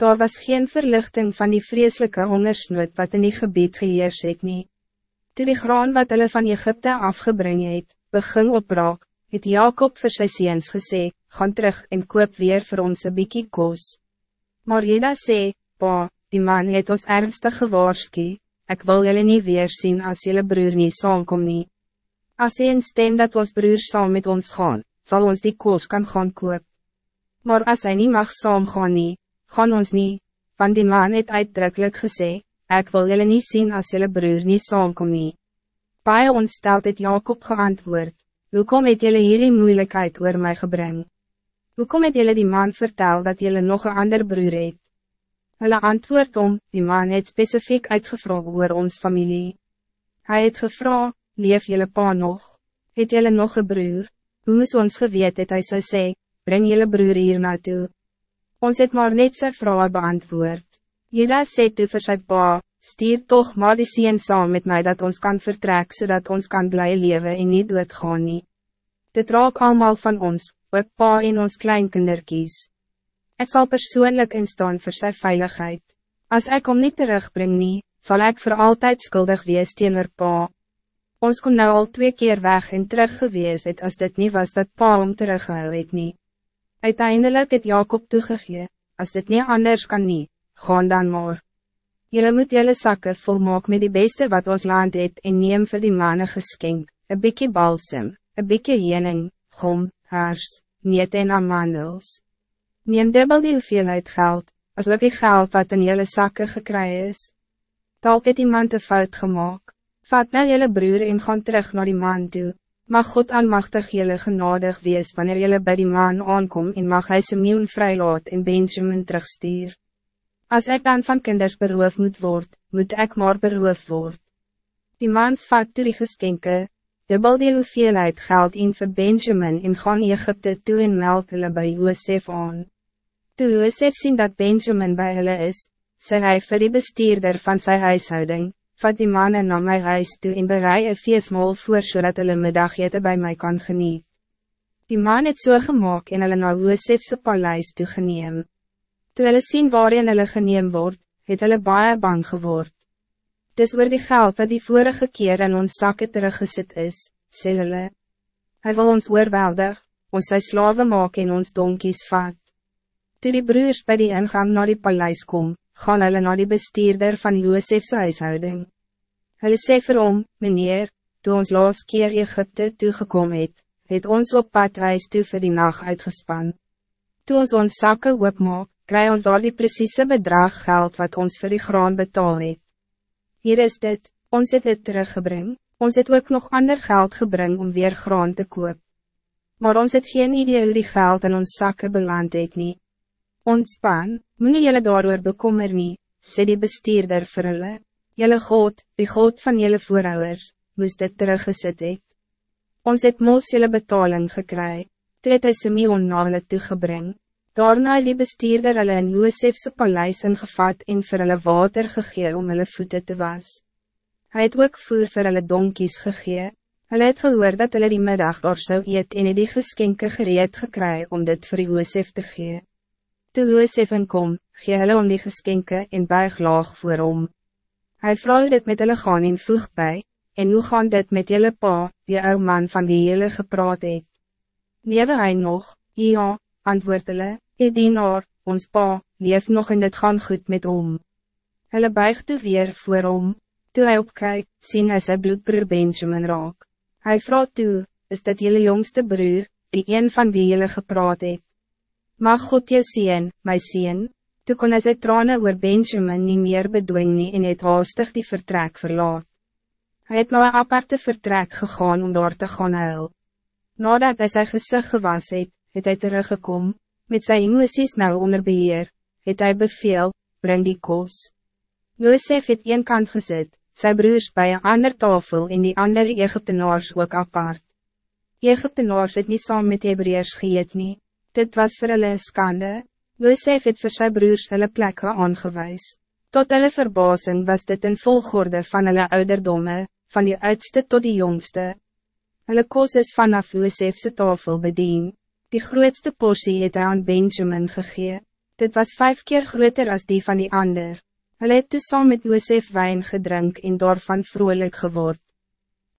Daar was geen verlichting van die vreselijke hongersnood wat in die gebied geheers het nie. Toe die graan wat hulle van Egypte afgebring het, begin opbraak, het Jacob vir sy seens gesê, gaan terug en koop weer voor ons een bykie kos. Maar Jeda sê, pa, die man het ons ernstig gewaarskie, ik wil jullie niet weer zien als jullie broer niet saamkom nie. As hy stem dat ons broer saam met ons gaan, zal ons die kos kan gaan koop. Maar als hij niet mag saam gaan nie, gaan ons niet, want die man het uitdrukkelijk gesê, ik wil jullie niet zien als jullie broer niet saamkom nie. Paie ontsteld het Jacob geantwoord, Hoekom het jullie hierdie moeilijkheid oor mij gebring? Hoekom het jullie die man vertel dat jullie nog een ander broer het? Hulle antwoord om, die man het specifiek uitgevraagd oor ons familie. Hij het gevra, leef jullie pa nog? Het jullie nog een broer? Hoe is ons geweet het hy sy sê, breng jullie broer hier naartoe? Ons het maar net sy vrouw beantwoord. Jeda sê toe vir sy pa, Stier toch maar die sien saam met mij dat ons kan vertrek zodat ons kan blij leven en niet doodgaan nie. Dit raak allemaal van ons, ook pa en ons kleinkinderkies. Ik zal persoonlijk instaan voor zijn veiligheid. Als ik om niet terugbring nie, zal ik voor altijd schuldig wees teenoor pa. Ons kon nou al twee keer weg en terug gewees het als dit niet was dat pa om teruggehou het nie. Uiteindelijk het Jacob toegegee, als dit niet anders kan nie, gaan dan maar. Jullie moet jullie zakken volmaak met die beste wat ons land het en neem vir die manne geskenk, een bykie balsem, een bykie jening, gom, haars, niet en amandels. Neem dubbel die hoeveelheid geld, als ook die geld wat in jullie zakken gekry is. Talk het iemand een fout gemaakt. Vat nou jullie broer en gaan terug naar die man toe. Mag God almachtig jullie genadig wees wanneer jullie bij die man aankom en mag hy Simeon vrylaat en Benjamin terugstuur. Als ik dan van kinders beroof moet worden, moet ik maar beroof worden. Die mans vat toe die geskenke, dubbel die hoeveelheid geld in vir Benjamin en gaan Egypte toe en meld hulle by Joosef aan. Toe Joosef sien dat Benjamin bij hulle is, sê hy vir die bestuurder van sy huishouding, vat die mannen na my huis toe en berei een feestmaal voor so hulle middagete bij mij kan geniet. Die man het so gemaakt en hulle na Joosefse paleis toe geneem. Toe hulle sien waarin hulle geneem word, het hulle baie bang geword. Dis oor die geld wat die vorige keer in ons sakke teruggesit is, sê hulle. Hy wil ons oorweldig, ons sy slawe maak en ons donkies vat. Toe die broers bij die ingang naar die paleis kom, gaan hulle naar die bestuurder van Joosefse huishouding. Hulle sê vir hom, meneer, toe ons laas keer Egypte toegekom het, het ons op pad reis toe vir die nacht uitgespan. Toe ons ons sakke oopmaak, kry ons daar die precieze bedrag geld wat ons voor die graan betaal het. Hier is dit, ons het dit teruggebring, ons het ook nog ander geld gebring om weer graan te koop. Maar ons het geen idee hoe die geld in ons zakken beland het nie. Ontspan, moet jylle daarover bekommer nie, sê die bestuurder vir hulle. Jylle God, die God van jylle voorouders, moest dit teruggesit het. Ons het mos jylle betaling gekry, toe het hy Simeon na hulle toegebring. Daarna het die bestuurder hulle in Joosefse paleis ingevat en vir hulle water gegee om hulle voeten te was. Hij het ook voer vir hulle donkies gegee. Hulle het gehoor dat hulle die middag daar sou eet en het die geskenke gereed gekry om dit voor Joosef te gee. Toe Joosef kom, gee hulle om die geskenke en buig laag voor hom. Hy vraag dit met hulle gaan en voeg by, en hoe gaan dit met julle pa, die ou man van wie julle gepraat het? Lewe hy nog? Ja, antwoord hulle, die dienaar, ons pa, leef nog en dit gaan goed met hom. Hulle buig toe weer voor hom, toe hy opkyk, sien hy sy bloedbroer Benjamin raak. Hy vraagt toe, is dit jullie jongste broer, die een van wie jullie gepraat het? Mag God jou sien, my sien, toe kon hy sy trane oor Benjamin niet meer bedwing nie en het haastig die vertrek verlaat. Hij het nou een aparte vertrek gegaan om daar te gaan huil. Nadat hij zijn gezicht gewas het, het hy teruggekom, met sy emoties nou onder beheer, het hy beveel, breng die kos. Josef het een kant gezet, sy broers bij een ander tafel en die andere Egyptenaars ook apart. Egyptenaars het niet saam met Hebreërs geëet nie, dit was vir hulle skande, Josef het vir sy broers hulle plekke aangewijs. Tot hulle verbazing was dit een volgorde van hulle ouderdomme, van die oudste tot die jongste. Hulle kos is vanaf Josefse tafel bediend. Die grootste portie het hy aan Benjamin gegee. Dit was vijf keer groter als die van die ander. Hulle het toe saam met Josef wijn gedrink en daarvan vrolijk geword.